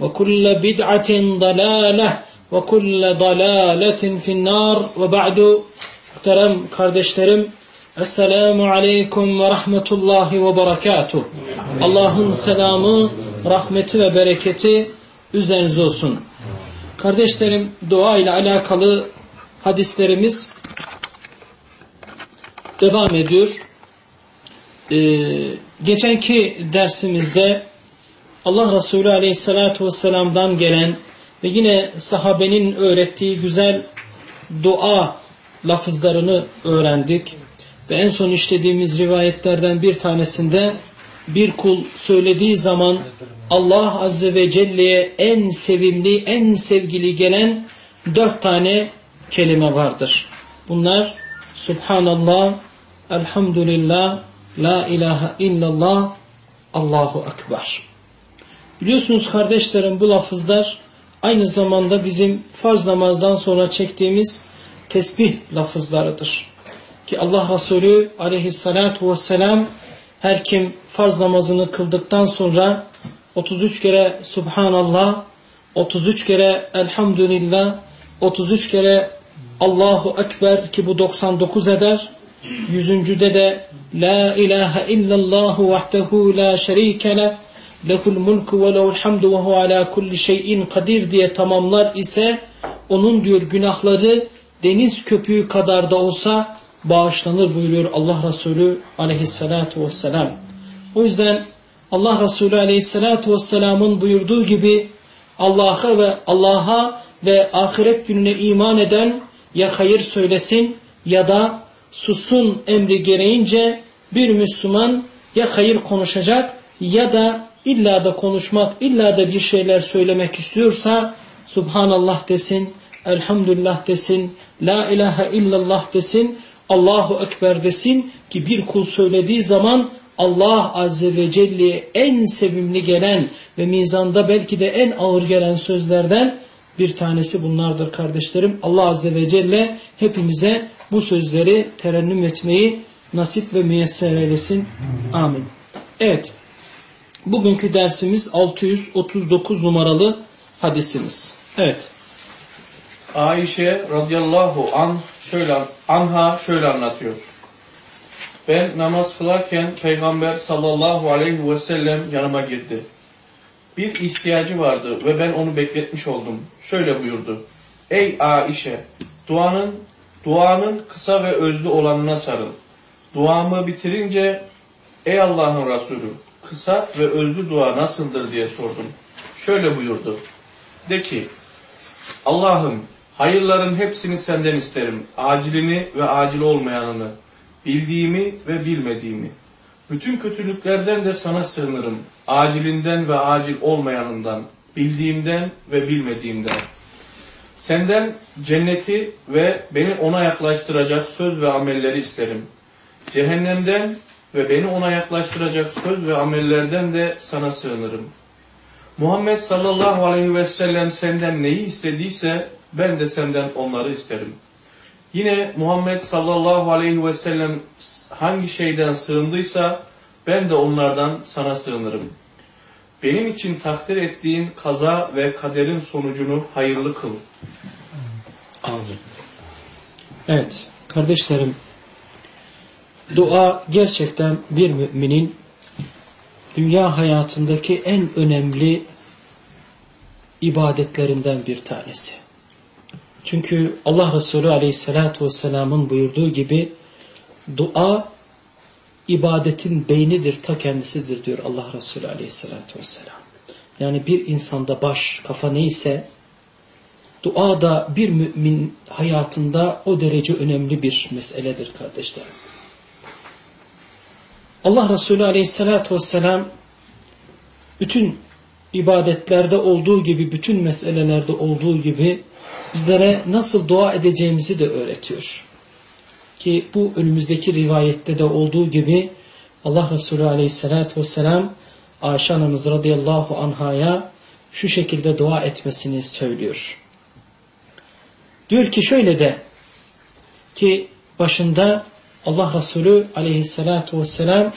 وكل بدعة ضلالة وكل ضلالة في النار وبعد muhterem kardeşlerim Esselamu Aleyküm ve Rahmetullahi ve Berekatuh Allah'ın selamı, rahmeti ve bereketi üzerinize olsun. Kardeşlerim dua ile alakalı hadislerimiz devam ediyor. Ee, geçenki dersimizde Allah Resulü Aleyhisselatü Vesselam'dan gelen ve yine sahabenin öğrettiği güzel dua lafızlarını öğrendik. Ve en son işlediğimiz rivayetlerden bir tanesinde bir kul söylediği zaman Allah Azze ve Celle'ye en sevimli, en sevgili gelen dört tane kelime vardır. Bunlar Subhanallah, Elhamdülillah, La ilahe illallah, Allahu Ekber. Biliyorsunuz kardeşlerim bu lafızlar aynı zamanda bizim farz namazdan sonra çektiğimiz tesbih lafızlarıdır. Ki Allah Resulü aleyhissalatu vesselam her kim farz namazını kıldıktan sonra 33 kere Subhanallah, 33 kere Elhamdülillah, 33 kere Allahu Ekber ki bu 99 eder. Yüzüncüde de La ilahe illallahu vahdehu la şerike lehul mulku ve lehul hamdu ve hu ala kulli şeyin kadir diye tamamlar ise onun diyor günahları deniz köpüğü kadar da olsa bağışlanır buyuruyor Allah Resulü aleyhissalatu vesselam. O yüzden Allah Resulü aleyhissalatu vesselamın buyurduğu gibi Allah'a ve Allah'a ve ahiret gününe iman eden ya hayır söylesin ya da susun emri gereğince bir Müslüman ya hayır konuşacak ya da illa da konuşmak, illa da bir şeyler söylemek istiyorsa Subhanallah desin, Elhamdülillah desin, La ilahe illallah desin, Allahu Ekber desin ki bir kul söylediği zaman Allah Azze ve Celle'ye en sevimli gelen ve mizanda belki de en ağır gelen sözlerden bir tanesi bunlardır kardeşlerim. Allah Azze ve Celle hepimize bu sözleri terennüm etmeyi nasip ve müyesser eylesin. Amin. Evet. Bugünkü dersimiz 639 numaralı hadisimiz. Evet. Ayşe radıyallahu an şöyle anha şöyle anlatıyor. Ben namaz kılarken Peygamber sallallahu aleyhi ve sellem yanıma girdi. Bir ihtiyacı vardı ve ben onu bekletmiş oldum. Şöyle buyurdu. Ey Ayşe, duanın duanın kısa ve özlü olanına sarıl. Duamı bitirince ey Allah'ın Resulü, kısa ve özlü dua nasıldır diye sordum. Şöyle buyurdu. De ki, Allah'ım hayırların hepsini senden isterim. Acilini ve acil olmayanını, bildiğimi ve bilmediğimi. Bütün kötülüklerden de sana sığınırım. Acilinden ve acil olmayanından, bildiğimden ve bilmediğimden. Senden cenneti ve beni ona yaklaştıracak söz ve amelleri isterim. Cehennemden ve beni ona yaklaştıracak söz ve amellerden de sana sığınırım. Muhammed sallallahu aleyhi ve sellem senden neyi istediyse ben de senden onları isterim. Yine Muhammed sallallahu aleyhi ve sellem hangi şeyden sığındıysa ben de onlardan sana sığınırım. Benim için takdir ettiğin kaza ve kaderin sonucunu hayırlı kıl. Amin. Evet kardeşlerim dua gerçekten bir müminin dünya hayatındaki en önemli ibadetlerinden bir tanesi. Çünkü Allah Resulü Aleyhisselatü Vesselam'ın buyurduğu gibi dua ibadetin beynidir, ta kendisidir diyor Allah Resulü Aleyhisselatü Vesselam. Yani bir insanda baş, kafa neyse dua da bir mümin hayatında o derece önemli bir meseledir kardeşlerim. Allah Resulü Aleyhisselatü Vesselam bütün ibadetlerde olduğu gibi, bütün meselelerde olduğu gibi bizlere nasıl dua edeceğimizi de öğretiyor. Ki bu önümüzdeki rivayette de olduğu gibi Allah Resulü Aleyhisselatü Vesselam Ayşe anamız radıyallahu anhaya şu şekilde dua etmesini söylüyor. Diyor ki şöyle de ki başında Allah Resulü aleyhissalatu vesselam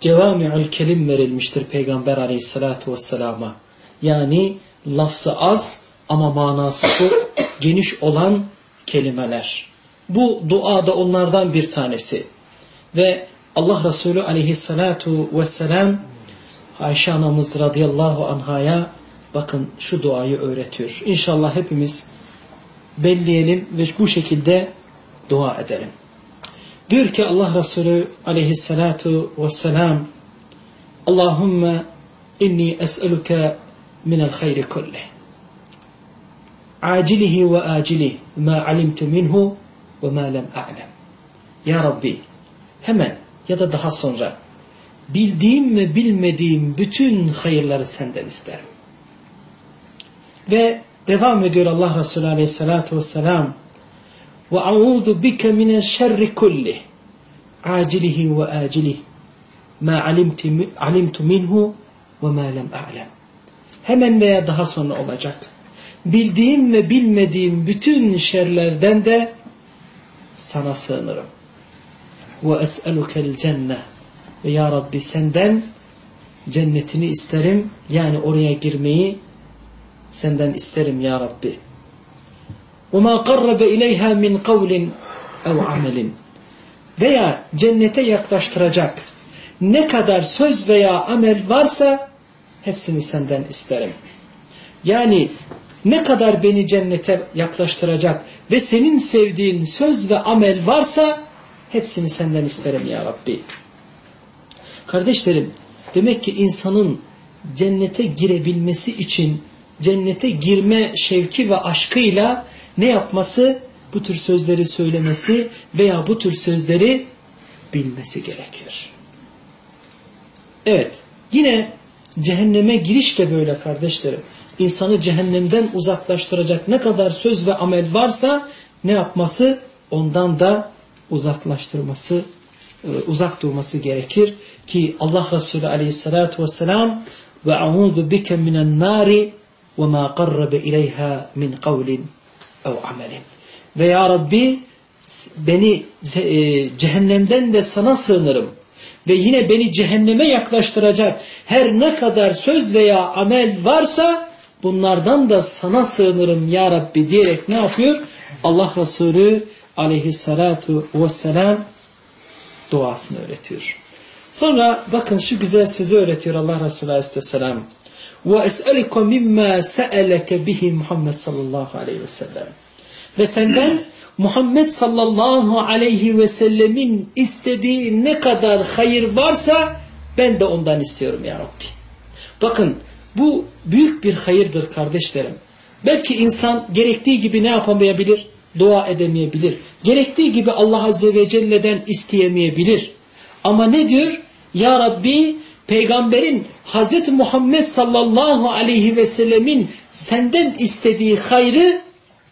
cevami'ül kelim verilmiştir Peygamber aleyhissalatu vesselama. Yani lafzı az ama manası çok geniş olan kelimeler. Bu dua da onlardan bir tanesi. Ve Allah Resulü aleyhissalatu vesselam Ayşe anamız radıyallahu anhaya bakın şu duayı öğretiyor. İnşallah hepimiz belleyelim ve bu şekilde dua edelim. Diyor ki Allah Resulü aleyhissalatu vesselam Allahümme inni es'eluke minel hayri kullih acilihi ve acilih ma alimtu minhu ve ma lem a'lem Ya Rabbi hemen ya da daha sonra bildiğim ve bilmediğim bütün hayırları senden isterim. Ve devam ediyor Allah Resulü Aleyhisselatü Vesselam ve a'udhu bike mine şerri kulli. Acilihi ve acilih ma alimtu, minhu ve ma lem a'lem hemen veya daha sonra olacak. Bildiğim ve bilmediğim bütün şerlerden de sana sığınırım. Ve es'elukel cenne ve ya Rabbi senden cennetini isterim. Yani oraya girmeyi senden isterim ya Rabbi وَمَا قَرَّبَ اِلَيْهَا مِنْ قَوْلٍ اَوْ عَمَلٍ Veya cennete yaklaştıracak ne kadar söz veya amel varsa hepsini senden isterim. Yani ne kadar beni cennete yaklaştıracak ve senin sevdiğin söz ve amel varsa hepsini senden isterim ya Rabbi. Kardeşlerim demek ki insanın cennete girebilmesi için cennete girme şevki ve aşkıyla ne yapması? Bu tür sözleri söylemesi veya bu tür sözleri bilmesi gerekiyor. Evet yine cehenneme giriş de böyle kardeşlerim. İnsanı cehennemden uzaklaştıracak ne kadar söz ve amel varsa ne yapması? Ondan da uzaklaştırması, e, uzak durması gerekir. Ki Allah Resulü aleyhissalatu vesselam bike minen nari ve ma qarrabe ileyha min kavlin ev amelin. Ve ya Rabbi beni e, cehennemden de sana sığınırım. Ve yine beni cehenneme yaklaştıracak her ne kadar söz veya amel varsa bunlardan da sana sığınırım ya Rabbi diyerek ne yapıyor? Allah Resulü aleyhissalatu vesselam duasını öğretiyor. Sonra bakın şu güzel sözü öğretiyor Allah Resulü aleyhisselam وَاَسْأَلِكَ مِمَّا سَأَلَكَ بِهِ Muhammed sallallahu aleyhi ve sellem. Ve senden Muhammed sallallahu aleyhi ve sellemin istediği ne kadar hayır varsa ben de ondan istiyorum ya Rabbi. Bakın bu büyük bir hayırdır kardeşlerim. Belki insan gerektiği gibi ne yapamayabilir? Dua edemeyebilir. Gerektiği gibi Allah Azze ve Celle'den isteyemeyebilir. Ama ne diyor? Ya Rabbi peygamberin Hz. Muhammed sallallahu aleyhi ve sellemin senden istediği hayrı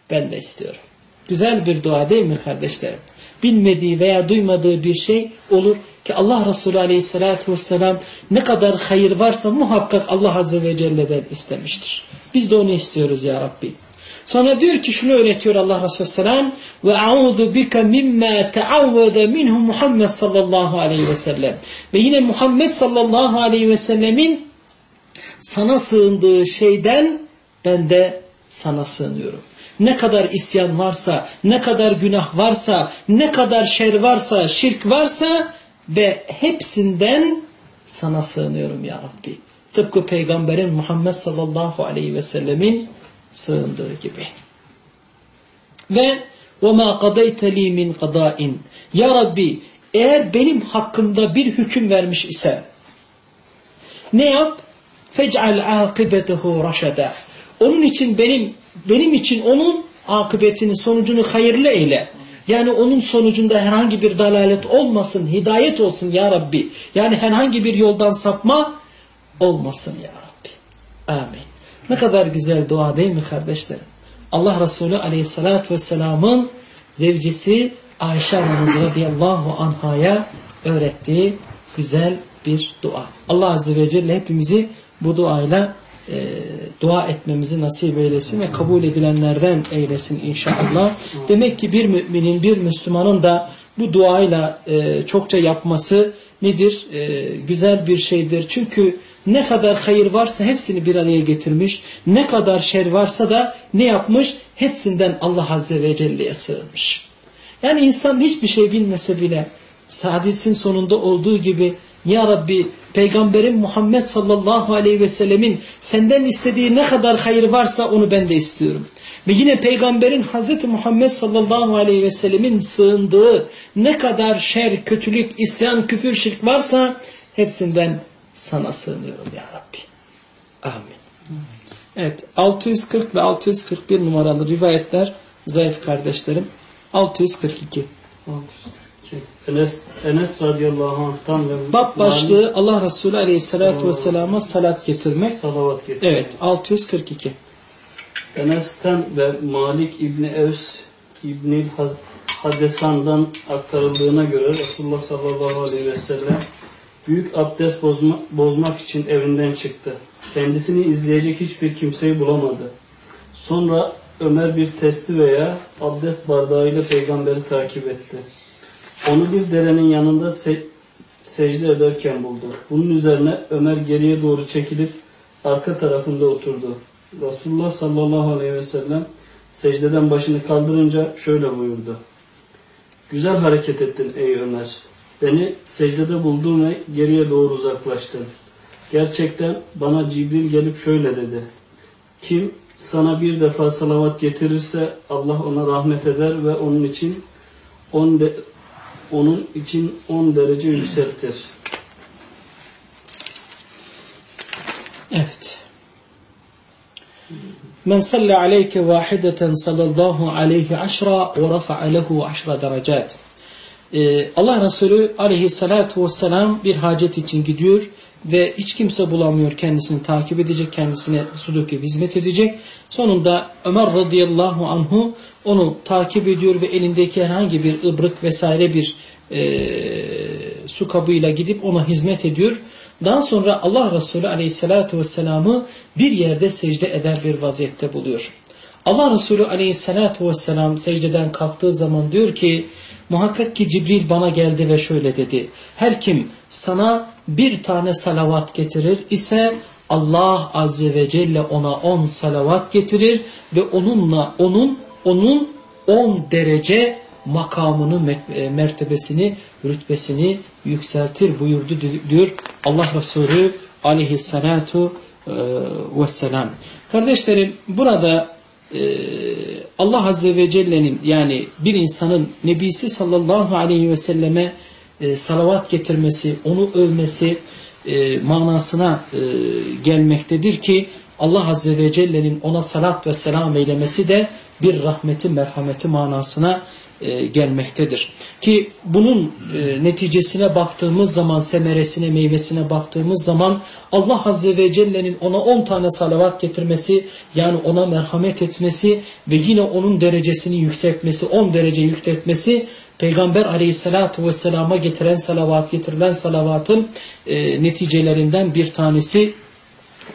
ben de istiyorum. Güzel bir dua değil mi kardeşlerim? Bilmediği veya duymadığı bir şey olur ki Allah Resulü aleyhissalatü vesselam ne kadar hayır varsa muhakkak Allah azze ve celle'den istemiştir. Biz de onu istiyoruz ya Rabbi. Sonra diyor ki şunu öğretiyor Allah Resulü Selam ve a'udhu bika mimma ta'avvada minhu Muhammed sallallahu aleyhi ve sellem. Ve yine Muhammed sallallahu aleyhi ve sellemin sana sığındığı şeyden ben de sana sığınıyorum. Ne kadar isyan varsa, ne kadar günah varsa, ne kadar şer varsa, şirk varsa ve hepsinden sana sığınıyorum ya Rabbi. Tıpkı Peygamberin Muhammed sallallahu aleyhi ve sellemin sığındığı gibi. Ve وَمَا قَضَيْتَ لِي مِنْ قَضَائٍ Ya Rabbi eğer benim hakkımda bir hüküm vermiş ise ne yap? فَجْعَلْ عَاقِبَتَهُ رَشَدًا Onun için benim benim için onun akıbetini, sonucunu hayırlı eyle. Yani onun sonucunda herhangi bir dalalet olmasın, hidayet olsun ya Rabbi. Yani herhangi bir yoldan sapma olmasın ya Rabbi. Amin. Ne kadar güzel dua değil mi kardeşlerim? Allah Resulü aleyhissalatü vesselamın zevcisi Ayşe anamız radıyallahu anhaya öğrettiği güzel bir dua. Allah Azze ve Celle hepimizi bu duayla e, dua etmemizi nasip eylesin ve kabul edilenlerden eylesin inşallah. Demek ki bir müminin, bir Müslümanın da bu duayla e, çokça yapması nedir? E, güzel bir şeydir. Çünkü ne kadar hayır varsa hepsini bir araya getirmiş. Ne kadar şer varsa da ne yapmış? Hepsinden Allah Azze ve Celle'ye sığınmış. Yani insan hiçbir şey bilmese bile hadisin sonunda olduğu gibi Ya Rabbi Peygamberin Muhammed sallallahu aleyhi ve sellemin senden istediği ne kadar hayır varsa onu ben de istiyorum. Ve yine Peygamberin Hazreti Muhammed sallallahu aleyhi ve sellemin sığındığı ne kadar şer, kötülük, isyan, küfür, şirk varsa hepsinden sana sığınıyorum ya Rabbi. Amin. Evet 640 ve 641 numaralı rivayetler zayıf kardeşlerim. 642. Enes, Enes radıyallahu anh'tan ve Bab başlığı Allah Resulü aleyhissalatu vesselama salat getirmek. salavat getirmek. Evet 642. Enes'ten ve Malik İbni Evs İbni Hadesan'dan aktarıldığına göre Resulullah sallallahu aleyhi ve sellem büyük abdest bozma, bozmak için evinden çıktı. Kendisini izleyecek hiçbir kimseyi bulamadı. Sonra Ömer bir testi veya abdest bardağıyla peygamberi takip etti. Onu bir derenin yanında se- secde ederken buldu. Bunun üzerine Ömer geriye doğru çekilip arka tarafında oturdu. Resulullah sallallahu aleyhi ve sellem secdeden başını kaldırınca şöyle buyurdu. Güzel hareket ettin ey Ömer. Beni secdede buldun ve geriye doğru uzaklaştın. Gerçekten bana Cibril gelip şöyle dedi. Kim sana bir defa salavat getirirse Allah ona rahmet eder ve onun için on de, onun için 10 derece yükseltir. Evet. Men salle aleyke vahideten sallallahu aleyhi aşra ve rafa'a lehu aşra derecat. Ee, Allah Resulü aleyhissalatu vesselam bir hacet için gidiyor ve hiç kimse bulamıyor kendisini takip edecek, kendisine su döküp hizmet edecek. Sonunda Ömer radıyallahu anhu onu takip ediyor ve elindeki herhangi bir ıbrık vesaire bir e, su kabıyla gidip ona hizmet ediyor. Daha sonra Allah Resulü aleyhissalatu vesselam'ı bir yerde secde eder bir vaziyette buluyor. Allah Resulü aleyhissalatu vesselam secdeden kalktığı zaman diyor ki muhakkak ki Cibril bana geldi ve şöyle dedi. Her kim sana bir tane salavat getirir ise Allah azze ve celle ona on salavat getirir ve onunla onun onun on derece makamını, mertebesini, rütbesini yükseltir buyurdu diyor Allah Resulü aleyhissalatu vesselam. Kardeşlerim burada Allah Azze ve Celle'nin yani bir insanın Nebisi sallallahu aleyhi ve selleme salavat getirmesi, onu övmesi manasına gelmektedir ki Allah Azze ve Celle'nin ona salat ve selam eylemesi de bir rahmeti, merhameti manasına e, gelmektedir. Ki bunun e, neticesine baktığımız zaman, semeresine, meyvesine baktığımız zaman Allah Azze ve Celle'nin ona 10 tane salavat getirmesi, yani ona merhamet etmesi ve yine onun derecesini yükseltmesi, 10 derece yükseltmesi, Peygamber aleyhissalatu vesselama getiren salavat, getirilen salavatın e, neticelerinden bir tanesi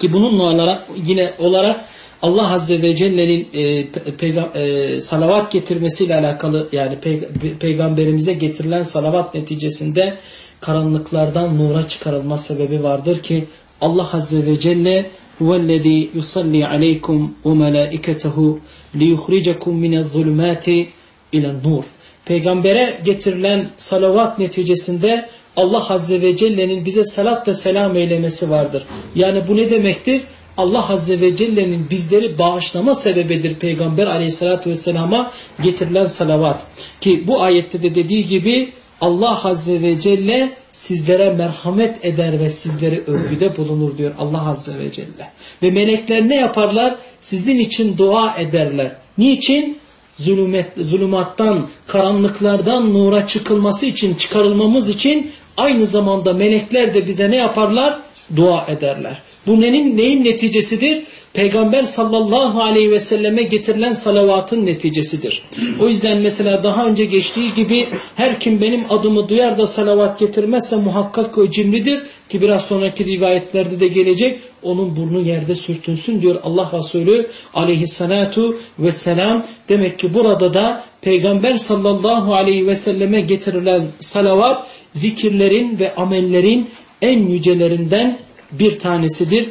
ki bununla olarak, yine olarak Allah Azze ve Celle'nin e, pe- peygam- e, salavat getirmesiyle alakalı yani pey- peygamberimize getirilen salavat neticesinde karanlıklardan nura çıkarılma sebebi vardır ki Allah Azze ve Celle huvellezî yusalli aleykum ve melâiketehu liyukhricekum minezzulümâti ilen nur. Peygambere getirilen salavat neticesinde Allah Azze ve Celle'nin bize salat ve selam eylemesi vardır. Yani bu ne demektir? Allah Azze ve Celle'nin bizleri bağışlama sebebidir Peygamber Aleyhisselatü vesselama getirilen salavat. Ki bu ayette de dediği gibi Allah Azze ve Celle sizlere merhamet eder ve sizleri övgüde bulunur diyor Allah Azze ve Celle. Ve melekler ne yaparlar? Sizin için dua ederler. Niçin? Zulümet, zulümattan, karanlıklardan nura çıkılması için, çıkarılmamız için aynı zamanda melekler de bize ne yaparlar? Dua ederler. Bu neyin, neyin neticesidir? Peygamber sallallahu aleyhi ve selleme getirilen salavatın neticesidir. O yüzden mesela daha önce geçtiği gibi her kim benim adımı duyar da salavat getirmezse muhakkak o cimridir. Ki biraz sonraki rivayetlerde de gelecek onun burnu yerde sürtünsün diyor Allah Resulü aleyhissalatu vesselam. Demek ki burada da Peygamber sallallahu aleyhi ve selleme getirilen salavat zikirlerin ve amellerin en yücelerinden bir tanesidir.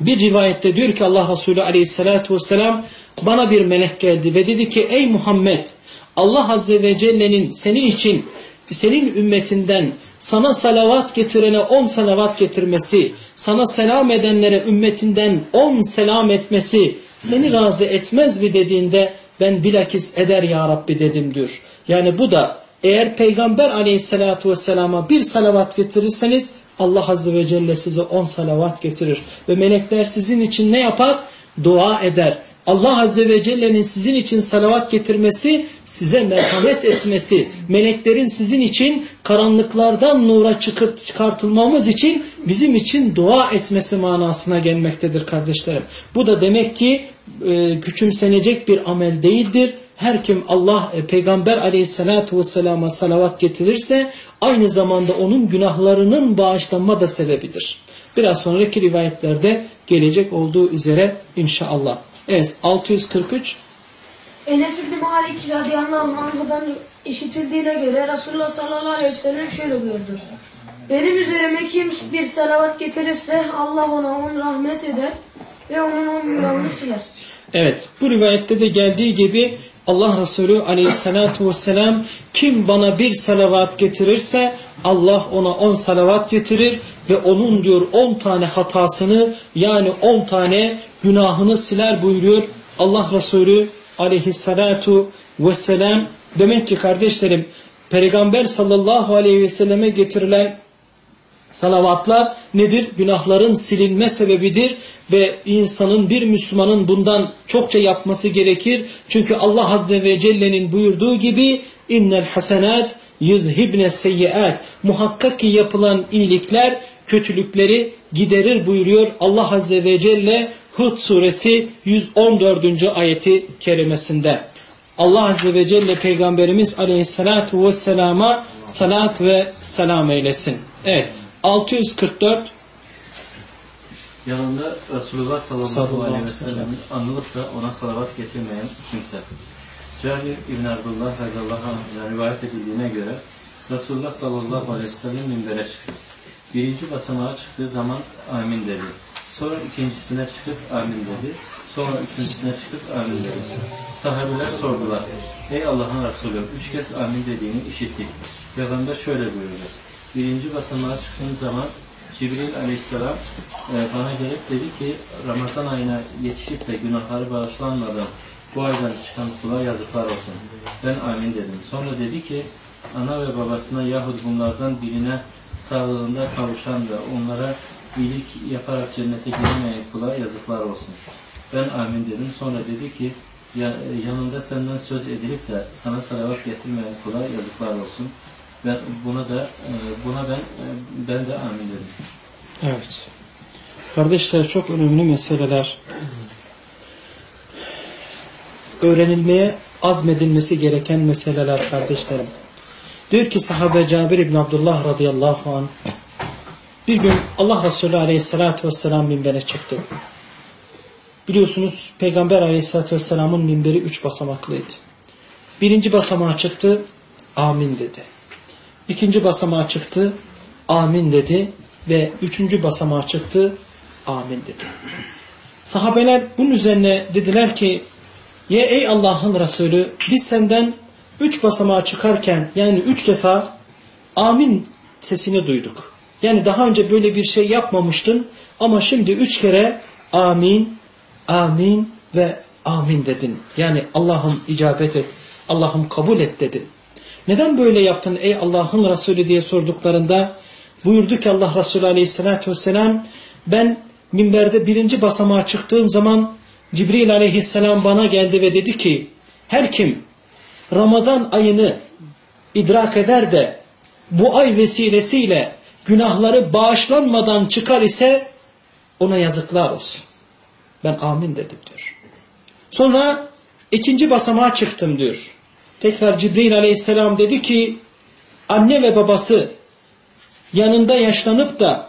Bir rivayette diyor ki Allah Resulü aleyhissalatu vesselam bana bir melek geldi ve dedi ki ey Muhammed Allah Azze ve Celle'nin senin için senin ümmetinden sana salavat getirene on salavat getirmesi, sana selam edenlere ümmetinden on selam etmesi seni razı etmez mi dediğinde ben bilakis eder ya Rabbi dedim diyor. Yani bu da eğer Peygamber aleyhissalatu vesselama bir salavat getirirseniz Allah Azze ve Celle size on salavat getirir. Ve melekler sizin için ne yapar? Dua eder. Allah Azze ve Celle'nin sizin için salavat getirmesi, size merhamet etmesi, meleklerin sizin için karanlıklardan nura çıkıp çıkartılmamız için bizim için dua etmesi manasına gelmektedir kardeşlerim. Bu da demek ki e, küçümsenecek bir amel değildir. Her kim Allah e, Peygamber aleyhissalatu vesselama salavat getirirse aynı zamanda onun günahlarının bağışlanma da sebebidir. Biraz sonraki rivayetlerde gelecek olduğu üzere inşallah. Evet 643 Enes İbni Malik radıyallahu anh'dan işitildiğine göre Resulullah sallallahu aleyhi ve sellem şöyle buyurdu. Benim üzerime kim bir salavat getirirse Allah ona on rahmet eder ve onun on günahını siler. Evet bu rivayette de geldiği gibi Allah Resulü aleyhissalatu vesselam kim bana bir salavat getirirse Allah ona on salavat getirir ve onun diyor on tane hatasını yani on tane günahını siler buyuruyor Allah Resulü aleyhissalatu vesselam. Demek ki kardeşlerim Peygamber sallallahu aleyhi ve selleme getirilen Salavatlar nedir? Günahların silinme sebebidir ve insanın bir Müslümanın bundan çokça yapması gerekir. Çünkü Allah Azze ve Celle'nin buyurduğu gibi innel hasenat yuzhibne seyyiat muhakkak ki yapılan iyilikler kötülükleri giderir buyuruyor Allah Azze ve Celle Hud suresi 114. ayeti kerimesinde. Allah Azze ve Celle Peygamberimiz Aleyhisselatu Vesselam'a salat ve selam eylesin. Evet 644 Yanında Resulullah sallallahu, aleyhi ve aleyhi ve sellem. sellem'in anılıp da ona salavat getirmeyen kimse. Cabir İbn Abdullah radıyallahu anh'dan rivayet edildiğine göre Resulullah sallallahu aleyhi ve sellem minbere çıktı. Birinci basamağa çıktığı zaman amin dedi. Sonra ikincisine çıkıp amin dedi. Sonra üçüncüsüne çıkıp amin dedi. Sahabeler sordular. Ey Allah'ın Resulü üç kez amin dediğini işittik. Peygamber şöyle buyurdu. Birinci basamağa çıktığım zaman Cibril aleyhisselam e, bana gelip dedi ki Ramazan ayına yetişip de günahları bağışlanmadan bu aydan çıkan kula yazıklar olsun. Ben amin dedim. Sonra dedi ki ana ve babasına yahut bunlardan birine sağlığında kavuşan ve onlara iyilik yaparak cennete giremeyen kula yazıklar olsun. Ben amin dedim. Sonra dedi ki ya, yanında senden söz edilip de sana salavat getirmeyen kula yazıklar olsun. Ben buna da e, buna ben e, ben de amin dedim. Evet. Kardeşler çok önemli meseleler. Öğrenilmeye azmedilmesi gereken meseleler kardeşlerim. Diyor ki sahabe Cabir İbn Abdullah radıyallahu anh bir gün Allah Resulü aleyhissalatü vesselam minbere çıktı. Biliyorsunuz Peygamber aleyhissalatü vesselamın minberi üç basamaklıydı. Birinci basamağa çıktı, amin dedi. İkinci basamağa çıktı, amin dedi. Ve üçüncü basamağa çıktı, amin dedi. Sahabeler bunun üzerine dediler ki, Ye ey Allah'ın Resulü biz senden üç basamağa çıkarken yani üç defa amin sesini duyduk. Yani daha önce böyle bir şey yapmamıştın ama şimdi üç kere amin, amin ve amin dedin. Yani Allah'ım icabet et, Allah'ım kabul et dedin. Neden böyle yaptın ey Allah'ın Resulü diye sorduklarında buyurdu ki Allah Resulü aleyhissalatü vesselam ben minberde birinci basamağa çıktığım zaman Cibril aleyhisselam bana geldi ve dedi ki her kim Ramazan ayını idrak eder de bu ay vesilesiyle günahları bağışlanmadan çıkar ise ona yazıklar olsun. Ben amin dedim diyor. Sonra ikinci basamağa çıktım diyor. Tekrar Cibril aleyhisselam dedi ki anne ve babası yanında yaşlanıp da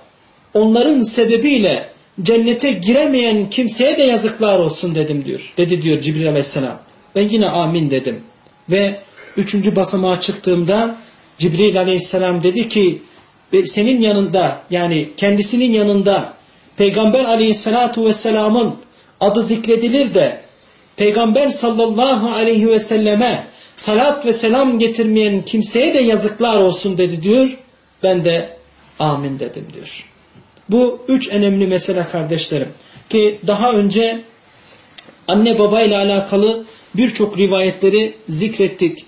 onların sebebiyle cennete giremeyen kimseye de yazıklar olsun dedim diyor. Dedi diyor Cibril aleyhisselam. Ben yine amin dedim. Ve üçüncü basamağa çıktığımda Cibril aleyhisselam dedi ki senin yanında yani kendisinin yanında Peygamber aleyhissalatu vesselamın adı zikredilir de Peygamber sallallahu aleyhi ve selleme salat ve selam getirmeyen kimseye de yazıklar olsun dedi diyor. Ben de amin dedim diyor. Bu üç önemli mesele kardeşlerim. Ki daha önce anne baba ile alakalı birçok rivayetleri zikrettik.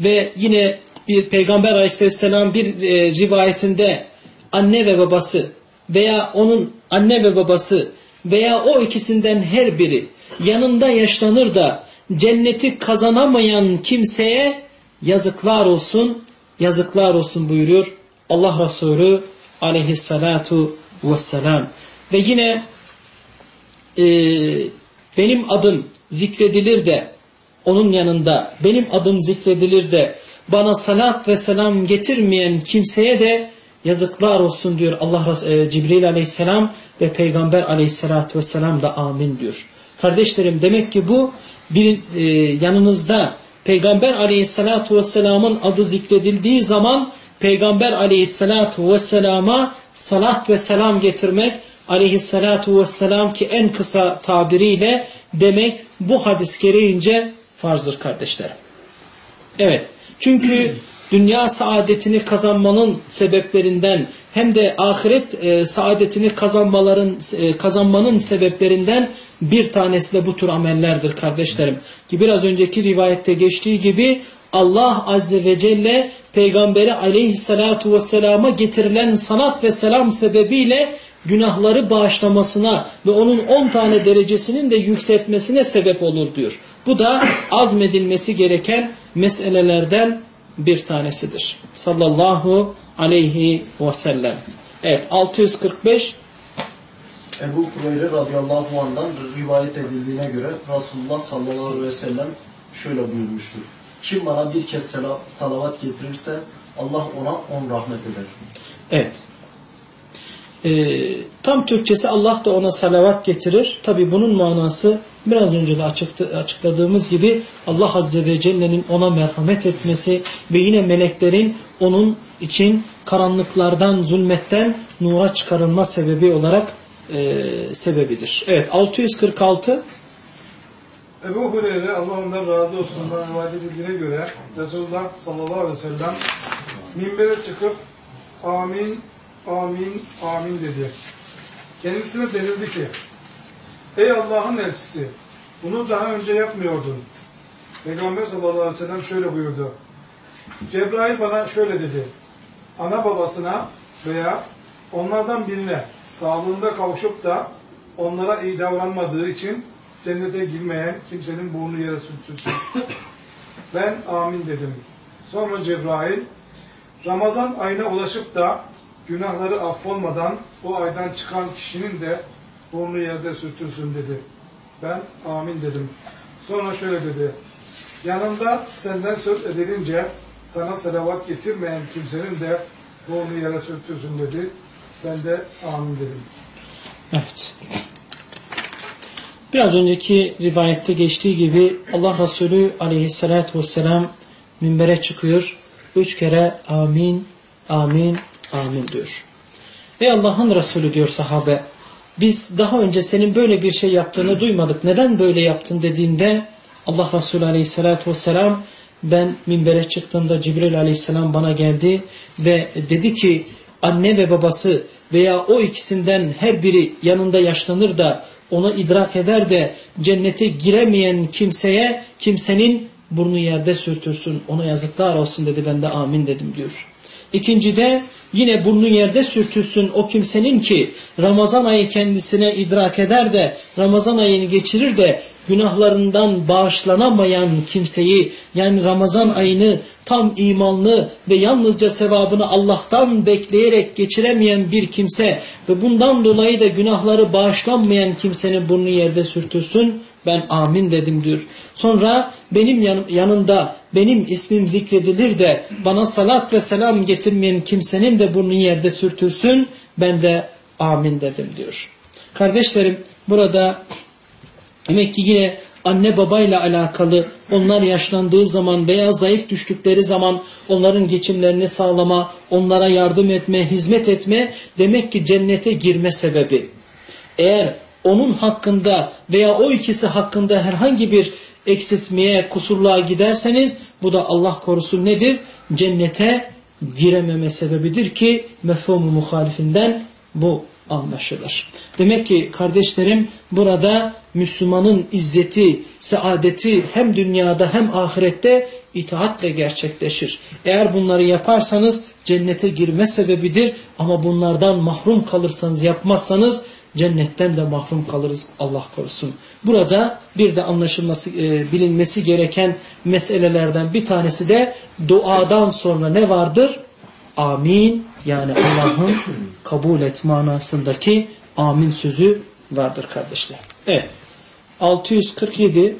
Ve yine bir Peygamber aleyhisselam bir e, rivayetinde anne ve babası veya onun anne ve babası veya o ikisinden her biri yanında yaşlanır da cenneti kazanamayan kimseye yazıklar olsun, yazıklar olsun buyuruyor Allah Resulü aleyhissalatu vesselam. Ve yine e, benim adım zikredilir de onun yanında benim adım zikredilir de bana salat ve selam getirmeyen kimseye de yazıklar olsun diyor Allah e, Cibril aleyhisselam ve Peygamber aleyhissalatü vesselam da amin diyor. Kardeşlerim demek ki bu bir e, yanınızda Peygamber aleyhissalatu vesselamın adı zikredildiği zaman Peygamber aleyhissalatu vesselama salat ve selam getirmek aleyhissalatu vesselam ki en kısa tabiriyle demek bu hadis gereğince farzdır kardeşlerim. Evet. Çünkü dünya saadetini kazanmanın sebeplerinden hem de ahiret e, saadetini kazanmaların e, kazanmanın sebeplerinden bir tanesi de bu tür amellerdir kardeşlerim. Ki biraz önceki rivayette geçtiği gibi Allah Azze ve Celle Peygamberi aleyhissalatu vesselama getirilen sanat ve selam sebebiyle günahları bağışlamasına ve onun 10 tane derecesinin de yükseltmesine sebep olur diyor. Bu da azmedilmesi gereken meselelerden bir tanesidir. Sallallahu aleyhi ve sellem. Evet 645 Ebu Hureyre radıyallahu anh'dan rivayet edildiğine göre Resulullah sallallahu aleyhi ve sellem şöyle buyurmuştur. Kim bana bir kez salavat getirirse Allah ona on rahmet eder. Evet. Ee, tam Türkçesi Allah da ona salavat getirir. Tabi bunun manası biraz önce de açıkladığımız gibi Allah Azze ve Celle'nin ona merhamet etmesi ve yine meleklerin onun için karanlıklardan, zulmetten nura çıkarılma sebebi olarak e, sebebidir. Evet 646 Ebu Hureyre Allah ondan razı olsun rivayet edildiğine göre Resulullah sallallahu aleyhi ve sellem minbere çıkıp amin amin amin dedi. Kendisine denildi ki ey Allah'ın elçisi bunu daha önce yapmıyordun. Peygamber sallallahu aleyhi ve sellem şöyle buyurdu. Cebrail bana şöyle dedi. Ana babasına veya onlardan birine sağlığında kavuşup da onlara iyi davranmadığı için cennete girmeyen kimsenin burnu yere sürtülsün. Ben amin dedim. Sonra Cebrail, Ramazan ayına ulaşıp da günahları affolmadan o aydan çıkan kişinin de burnu yerde sürtülsün dedi. Ben amin dedim. Sonra şöyle dedi. Yanımda senden söz edilince sana selavat getirmeyen kimsenin de burnu yere sürtülsün dedi. Ben de amin dedim. Evet. Biraz önceki rivayette geçtiği gibi Allah Resulü aleyhissalatü vesselam minbere çıkıyor. Üç kere amin, amin, amin diyor. Ey Allah'ın Resulü diyor sahabe. Biz daha önce senin böyle bir şey yaptığını duymadık. Neden böyle yaptın dediğinde Allah Resulü aleyhissalatü vesselam ben minbere çıktığımda Cibril aleyhisselam bana geldi ve dedi ki anne ve babası veya o ikisinden her biri yanında yaşlanır da onu idrak eder de cennete giremeyen kimseye kimsenin burnu yerde sürtürsün. Ona yazıklar olsun dedi ben de amin dedim diyor. İkincide yine burnu yerde sürtülsün o kimsenin ki Ramazan ayı kendisine idrak eder de Ramazan ayını geçirir de günahlarından bağışlanamayan kimseyi yani Ramazan ayını tam imanlı ve yalnızca sevabını Allah'tan bekleyerek geçiremeyen bir kimse ve bundan dolayı da günahları bağışlanmayan kimsenin burnu yerde sürtülsün ben amin dedim diyor. Sonra benim yanında benim ismim zikredilir de bana salat ve selam getirmeyen kimsenin de burnu yerde sürtülsün ben de amin dedim diyor. Kardeşlerim burada demek ki yine anne babayla alakalı onlar yaşlandığı zaman veya zayıf düştükleri zaman onların geçimlerini sağlama, onlara yardım etme, hizmet etme demek ki cennete girme sebebi. Eğer onun hakkında veya o ikisi hakkında herhangi bir eksiltmeye, kusurluğa giderseniz bu da Allah korusun nedir? Cennete girememe sebebidir ki mefhumu muhalifinden bu anlaşılır. Demek ki kardeşlerim burada Müslümanın izzeti, saadeti hem dünyada hem ahirette itaatle gerçekleşir. Eğer bunları yaparsanız cennete girme sebebidir ama bunlardan mahrum kalırsanız yapmazsanız cennetten de mahrum kalırız Allah korusun. Burada bir de anlaşılması e, bilinmesi gereken meselelerden bir tanesi de duadan sonra ne vardır? Amin yani Allah'ın kabul et manasındaki amin sözü vardır kardeşler. Evet. 647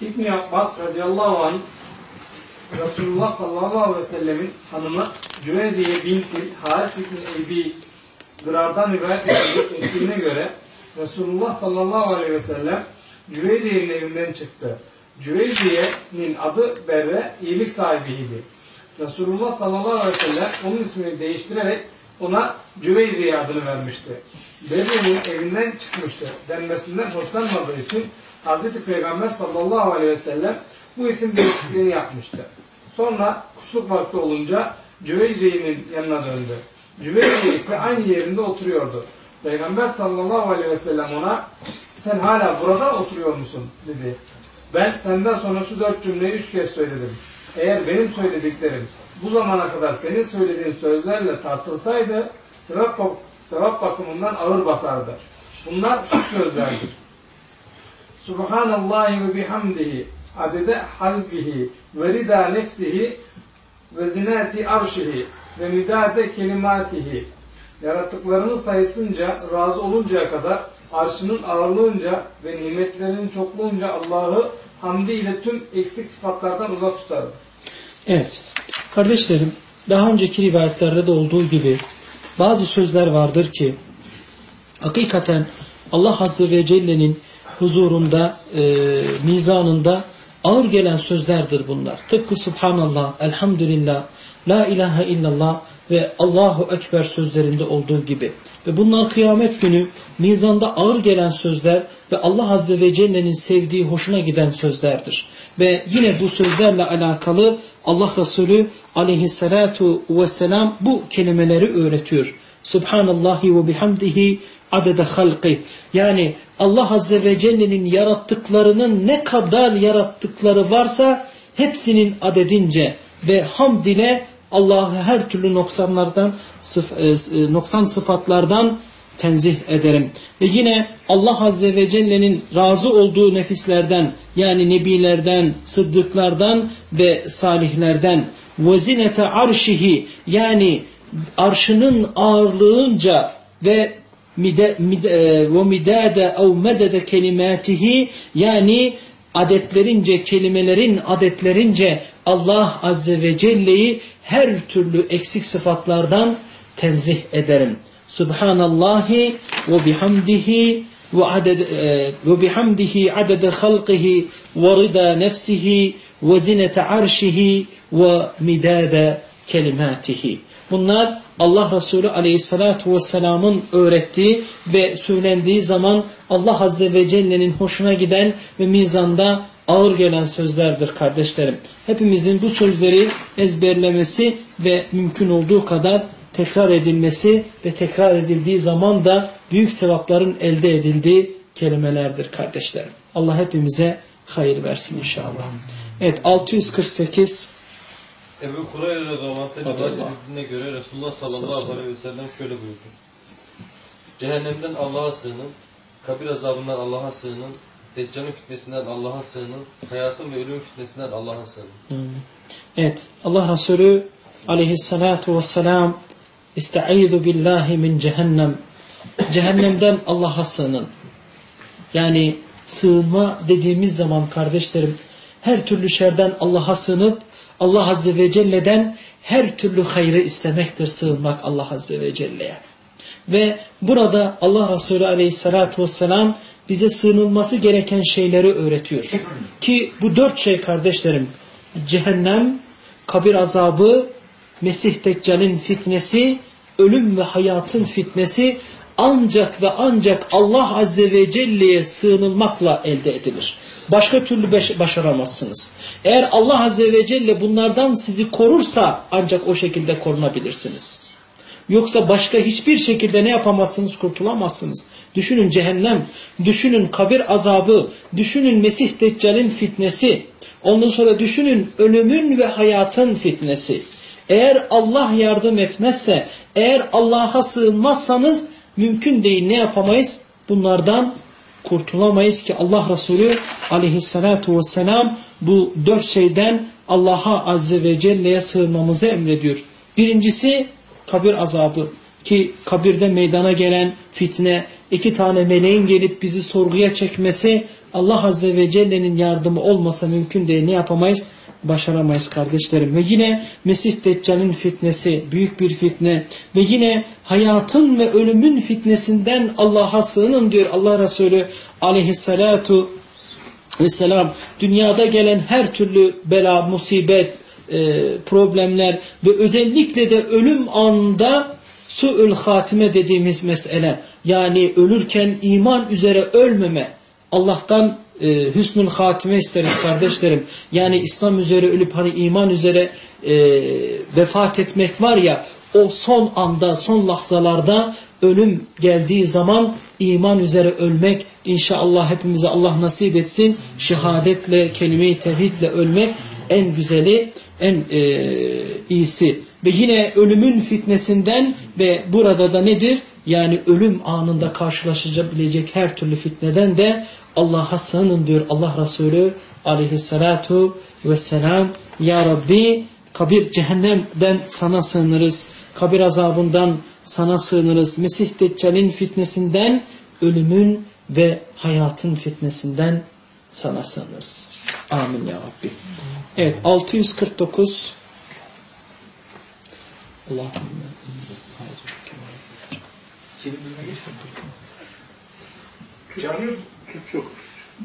İbn Abbas radıyallahu anh Resulullah sallallahu aleyhi ve sellemin hanımı Cüveyriye binti Haris İbni Ebi Gırar'dan rivayet ettiğine göre Resulullah sallallahu aleyhi ve sellem Cüveyriye'nin evinden çıktı. Cüveyriye'nin adı Berre, iyilik sahibiydi. Resulullah sallallahu aleyhi ve sellem onun ismini değiştirerek ona Cüveyriye adını vermişti. Berre'nin evinden çıkmıştı denmesinden hoşlanmadığı için Hz. Peygamber sallallahu aleyhi ve sellem bu isim değişikliğini yapmıştı. Sonra kuşluk vakti olunca Cüveyriye'nin yanına döndü. Cüveyriye ise aynı yerinde oturuyordu. Peygamber sallallahu aleyhi ve sellem ona sen hala burada oturuyor musun dedi. Ben senden sonra şu dört cümleyi üç kez söyledim. Eğer benim söylediklerim bu zamana kadar senin söylediğin sözlerle tartılsaydı sevap, sevap bakımından ağır basardı. Bunlar şu sözlerdir. Subhanallahi ve bihamdihi adede halbihi ve rida nefsihi ve zinati arşihi ve midade kelimatihi yarattıklarının sayısınca razı oluncaya kadar arşının ağırlığınca ve nimetlerinin çokluğunca Allah'ı hamdiyle tüm eksik sıfatlardan uzak tutardı. Evet. Kardeşlerim daha önceki rivayetlerde de olduğu gibi bazı sözler vardır ki hakikaten Allah Azze ve Celle'nin huzurunda, e, mizanında ağır gelen sözlerdir bunlar. Tıpkı Subhanallah, Elhamdülillah, La ilahe illallah ve Allahu Ekber sözlerinde olduğu gibi. Ve bunlar kıyamet günü mizanda ağır gelen sözler ve Allah Azze ve Celle'nin sevdiği, hoşuna giden sözlerdir. Ve yine bu sözlerle alakalı Allah Resulü aleyhissalatu vesselam bu kelimeleri öğretiyor. Subhanallahi ve bihamdihi adede halqi. Yani Allah Azze ve Celle'nin yarattıklarının ne kadar yarattıkları varsa hepsinin adedince ve hamd ile Allah'ı her türlü noksanlardan, sıf, e, e, noksan sıfatlardan tenzih ederim. Ve yine Allah Azze ve Celle'nin razı olduğu nefislerden yani nebilerden, sıddıklardan ve salihlerden vezinete arşihi yani arşının ağırlığınca ve mide, mide, e, ve midade ev medede kelimatihi yani adetlerince, kelimelerin adetlerince Allah Azze ve Celle'yi her türlü eksik sıfatlardan tenzih ederim. Subhanallahi ve bihamdihi ve adede, ve bihamdihi adede halqihi ve rida nefsihi ve zinete arşihi ve midade kelimatihi. Bunlar Allah Resulü aleyhissalatu vesselamın öğrettiği ve söylendiği zaman Allah Azze ve Celle'nin hoşuna giden ve mizanda ağır gelen sözlerdir kardeşlerim. Hepimizin bu sözleri ezberlemesi ve mümkün olduğu kadar tekrar edilmesi ve tekrar edildiği zaman da büyük sevapların elde edildiği kelimelerdir kardeşlerim. Allah hepimize hayır versin inşallah. Evet 648 Ebu Kureyre radıyallahu rivayet edildiğine göre Resulullah sallallahu aleyhi ve sellem şöyle buyurdu. Cehennemden Allah'a sığının, kabir azabından Allah'a sığının, Deccal'in fitnesinden Allah'a sığının, hayatın ve ölüm fitnesinden Allah'a sığının. Evet Allah Resulü aleyhissalatu vesselam İstaizu billahi min cehennem Cehennemden Allah'a sığının. Yani sığınma dediğimiz zaman kardeşlerim her türlü şerden Allah'a sığınıp Allah Azze ve Celle'den her türlü hayrı istemektir sığınmak Allah Azze ve Celle'ye. Ve burada Allah Resulü Aleyhisselatü Vesselam bize sığınılması gereken şeyleri öğretiyor. Ki bu dört şey kardeşlerim cehennem, kabir azabı, Mesih Deccal'in fitnesi, ölüm ve hayatın fitnesi ancak ve ancak Allah Azze ve Celle'ye sığınılmakla elde edilir. Başka türlü başaramazsınız. Eğer Allah Azze ve Celle bunlardan sizi korursa ancak o şekilde korunabilirsiniz. Yoksa başka hiçbir şekilde ne yapamazsınız kurtulamazsınız. Düşünün cehennem, düşünün kabir azabı, düşünün Mesih Deccal'in fitnesi, ondan sonra düşünün ölümün ve hayatın fitnesi. Eğer Allah yardım etmezse, eğer Allah'a sığınmazsanız mümkün değil ne yapamayız? Bunlardan kurtulamayız ki Allah Resulü aleyhissalatu vesselam bu dört şeyden Allah'a azze ve celle'ye sığınmamızı emrediyor. Birincisi kabir azabı ki kabirde meydana gelen fitne, iki tane meleğin gelip bizi sorguya çekmesi Allah azze ve celle'nin yardımı olmasa mümkün değil ne yapamayız? başaramayız kardeşlerim. Ve yine Mesih Deccal'in fitnesi büyük bir fitne ve yine hayatın ve ölümün fitnesinden Allah'a sığının diyor Allah Resulü aleyhissalatu vesselam. Dünyada gelen her türlü bela, musibet, e, problemler ve özellikle de ölüm anında su'ül hatime dediğimiz mesele. Yani ölürken iman üzere ölmeme. Allah'tan e, hüsnül hatime isteriz kardeşlerim. Yani İslam üzere ölüp hani iman üzere e, vefat etmek var ya o son anda son lahzalarda ölüm geldiği zaman iman üzere ölmek inşallah hepimize Allah nasip etsin. Şehadetle kelime-i tevhidle ölmek en güzeli en e, iyisi. Ve yine ölümün fitnesinden ve burada da nedir? Yani ölüm anında karşılaşabilecek her türlü fitneden de Allah'a sığının diyor Allah Resulü aleyhissalatu vesselam. Ya Rabbi kabir cehennemden sana sığınırız. Kabir azabından sana sığınırız. Mesih Deccal'in fitnesinden, ölümün ve hayatın fitnesinden sana sığınırız. Amin ya Rabbi. Evet 649 Allahümme Cabir Türkçe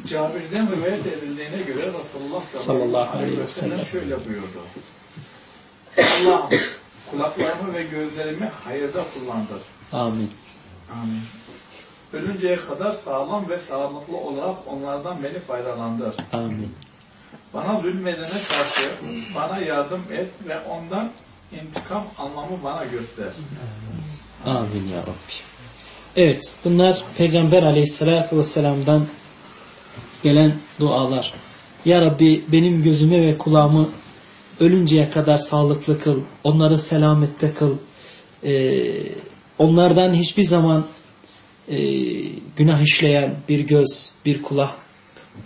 Cabir'den rivayet edildiğine göre Resulullah sallallahu aleyhi ve sellem şöyle buyurdu. Allah'ım kulaklarımı ve gözlerimi hayırda kullandır. Amin. Amin. Ölünceye kadar sağlam ve sağlıklı olarak onlardan beni faydalandır. Amin. Bana zulmedene karşı bana yardım et ve ondan intikam almamı bana göster. Amin ya Rabbi. Evet bunlar Peygamber aleyhissalatü vesselam'dan gelen dualar. Ya Rabbi benim gözümü ve kulağımı ölünceye kadar sağlıklı kıl. Onları selamette kıl. Ee, onlardan hiçbir zaman e, günah işleyen bir göz, bir kulak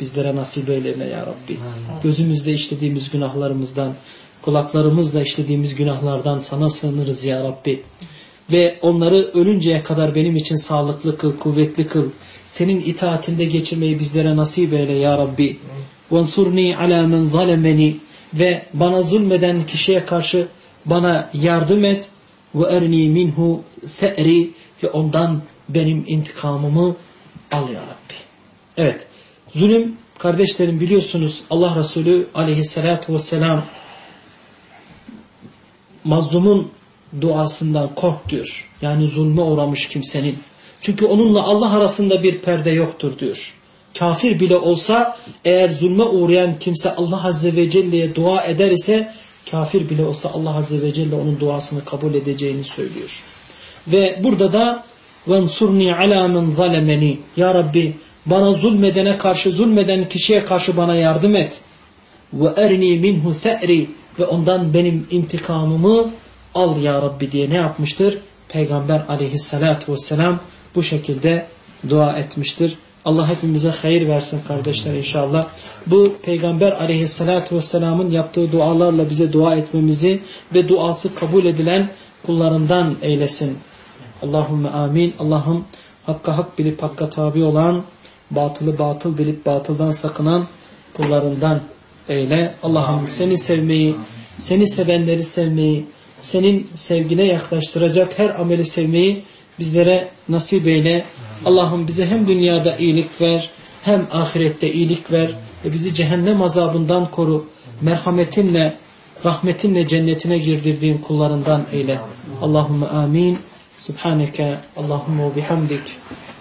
bizlere nasip eyleme ya Rabbi. Gözümüzde işlediğimiz günahlarımızdan, kulaklarımızla işlediğimiz günahlardan sana sığınırız ya Rabbi. Ve onları ölünceye kadar benim için sağlıklı kıl, kuvvetli kıl. Senin itaatinde geçirmeyi bizlere nasip eyle ya Rabbi. وَانْصُرْنِي عَلَى مَنْ ظَلَمَنِي Ve bana zulmeden kişiye karşı bana yardım et. وَاَرْنِي minhu ثَأْرِي Ve ondan benim intikamımı al ya Rabbi. Evet. Zulüm kardeşlerim biliyorsunuz Allah Resulü aleyhissalatu vesselam mazlumun duasından kork diyor. Yani zulme uğramış kimsenin. Çünkü onunla Allah arasında bir perde yoktur diyor. Kafir bile olsa eğer zulme uğrayan kimse Allah Azze ve Celle'ye dua eder ise kafir bile olsa Allah Azze ve Celle onun duasını kabul edeceğini söylüyor. Ve burada da وَانْصُرْنِي عَلَى مَنْ ظَلَمَنِي Ya Rabbi bana zulmedene karşı, zulmeden kişiye karşı bana yardım et. Ve erni minhu se'ri ve ondan benim intikamımı al ya Rabbi diye ne yapmıştır? Peygamber aleyhissalatu vesselam bu şekilde dua etmiştir. Allah hepimize hayır versin kardeşler inşallah. Bu peygamber aleyhissalatu vesselamın yaptığı dualarla bize dua etmemizi ve duası kabul edilen kullarından eylesin. Allahümme amin. Allah'ım hakka hak bilip hakka tabi olan batılı batıl bilip batıldan sakınan kullarından eyle. Allah'ım seni sevmeyi, seni sevenleri sevmeyi, senin sevgine yaklaştıracak her ameli sevmeyi bizlere nasip eyle. Allah'ım bize hem dünyada iyilik ver, hem ahirette iyilik ver ve bizi cehennem azabından koru. Merhametinle, rahmetinle cennetine girdirdiğin kullarından eyle. Allahümme amin. Subhaneke Allahümme bihamdik.